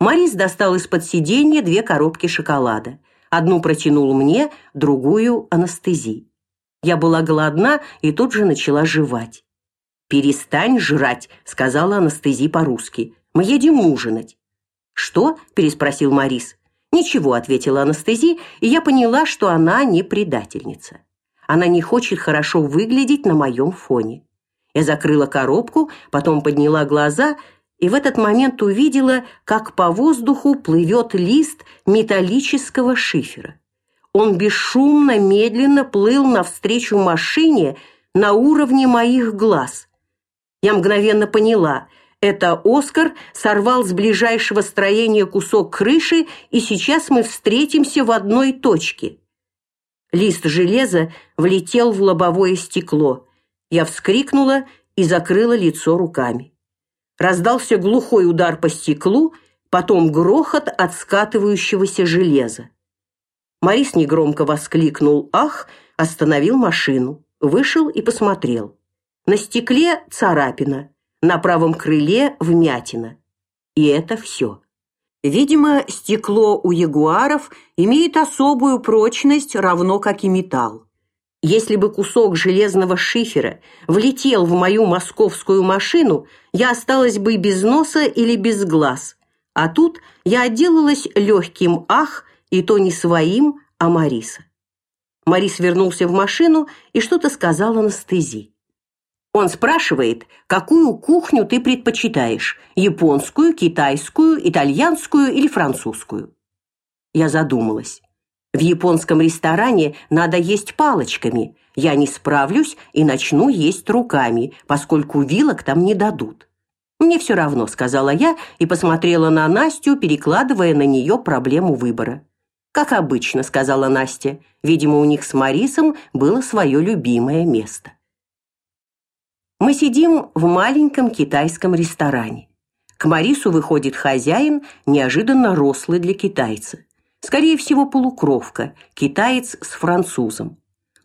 Марис достал из-под сиденья две коробки шоколада. Одну протянул мне, другую анестезии. Я была голодна и тут же начала жевать. «Перестань жрать», — сказала анестезия по-русски. «Мы едем ужинать». «Что?» — переспросил Марис. «Ничего», — ответила анестезия, и я поняла, что она не предательница. Она не хочет хорошо выглядеть на моем фоне. Я закрыла коробку, потом подняла глаза и в этот момент увидела, как по воздуху плывет лист металлического шифера. Он бесшумно, медленно плыл навстречу машине на уровне моих глаз. Я мгновенно поняла – это Оскар сорвал с ближайшего строения кусок крыши, и сейчас мы встретимся в одной точке. Лист железа влетел в лобовое стекло. Я вскрикнула и закрыла лицо руками. Раздался глухой удар по стеклу, потом грохот от скатывающегося железа. Марис негромко воскликнул «Ах!», остановил машину, вышел и посмотрел. На стекле царапина, на правом крыле вмятина. И это все. Видимо, стекло у ягуаров имеет особую прочность, равно как и металл. Если бы кусок железного шифера влетел в мою московскую машину, я осталась бы без носа или без глаз. А тут я отделалась легким ах, и то не своим, а Мариса. Марис вернулся в машину и что-то сказал анестезии. Он спрашивает, какую кухню ты предпочитаешь: японскую, китайскую, итальянскую или французскую. Я задумалась. В японском ресторане надо есть палочками. Я не справлюсь и начну есть руками, поскольку вилок там не дадут. Мне все равно, сказала я и посмотрела на Настю, перекладывая на нее проблему выбора. Как обычно, сказала Настя. Видимо, у них с Марисом было свое любимое место. Мы сидим в маленьком китайском ресторане. К Марису выходит хозяин, неожиданно рослый для китайца. Скорее всего, полукровка, китаец с французом.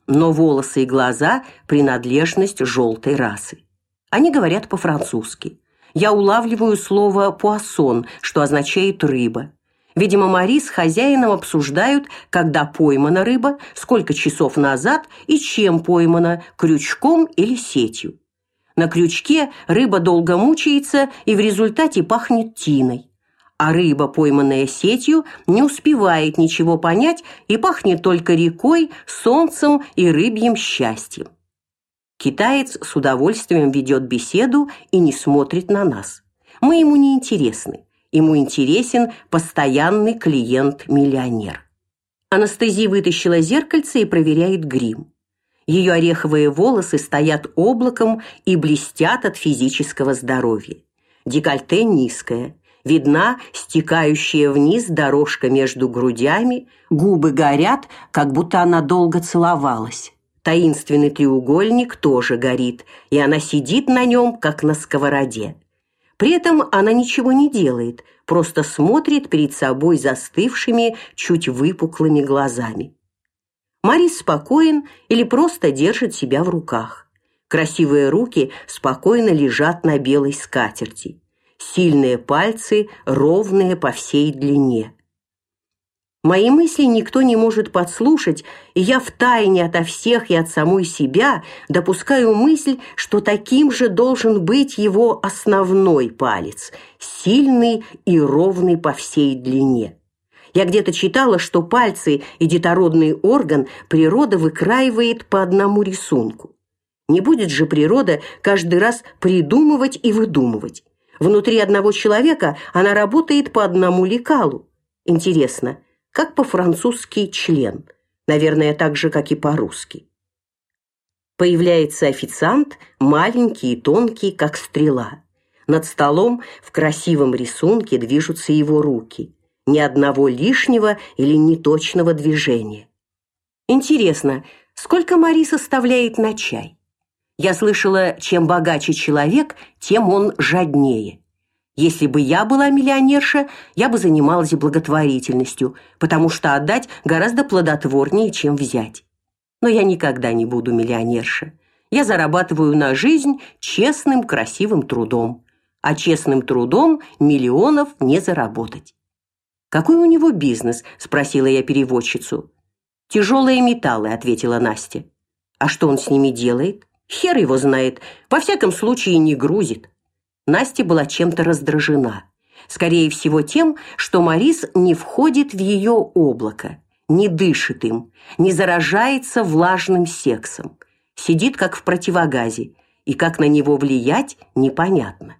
Но волосы и глаза принадлежность желтой расы. Они говорят по-французски. Я улавливаю слово «пуассон», что означает «рыба». Видимо, Марис с хозяином обсуждают, когда поймана рыба, сколько часов назад и чем поймана, крючком или сетью. На крючке рыба долго мучается и в результате пахнет тиной. А рыба, пойманная сетью, не успевает ничего понять и пахнет только рекой, солнцем и рыбьим счастьем. Китаец с удовольствием ведет беседу и не смотрит на нас. Мы ему не интересны. Ему интересен постоянный клиент-миллионер. Анестезия вытащила зеркальце и проверяет грим. Ее ореховые волосы стоят облаком и блестят от физического здоровья. Декольте низкое, видна стекающая вниз дорожка между грудями, губы горят, как будто она долго целовалась. Таинственный треугольник тоже горит, и она сидит на нем, как на сковороде. При этом она ничего не делает, просто смотрит перед собой застывшими, чуть выпуклыми глазами. Марис спокоен или просто держит себя в руках. Красивые руки спокойно лежат на белой скатерти. Сильные пальцы ровные по всей длине. Мои мысли никто не может подслушать, и я втайне ото всех и от самой себя допускаю мысль, что таким же должен быть его основной палец, сильный и ровный по всей длине. Я где-то читала, что пальцы и детородный орган природа выкраивает по одному рисунку. Не будет же природа каждый раз придумывать и выдумывать. Внутри одного человека она работает по одному лекалу. Интересно, как по-французски член? Наверное, так же, как и по-русски. Появляется официант, маленький и тонкий, как стрела. Над столом в красивом рисунке движутся его руки ни одного лишнего или неточного движения. Интересно, сколько Мари составляет на чай? Я слышала, чем богаче человек, тем он жаднее. Если бы я была миллионерша, я бы занималась благотворительностью, потому что отдать гораздо плодотворнее, чем взять. Но я никогда не буду миллионерша. Я зарабатываю на жизнь честным, красивым трудом. а честным трудом миллионов не заработать. Какой у него бизнес? спросила я переводчицу. Тяжелые металлы, ответила Настя. А что он с ними делает? Хер его знает. Во всяком случае, не грузит. Настя была чем-то раздражена. Скорее всего, тем, что Марис не входит в ее облако, не дышит им, не заражается влажным сексом. Сидит как в противогазе, и как на него влиять непонятно.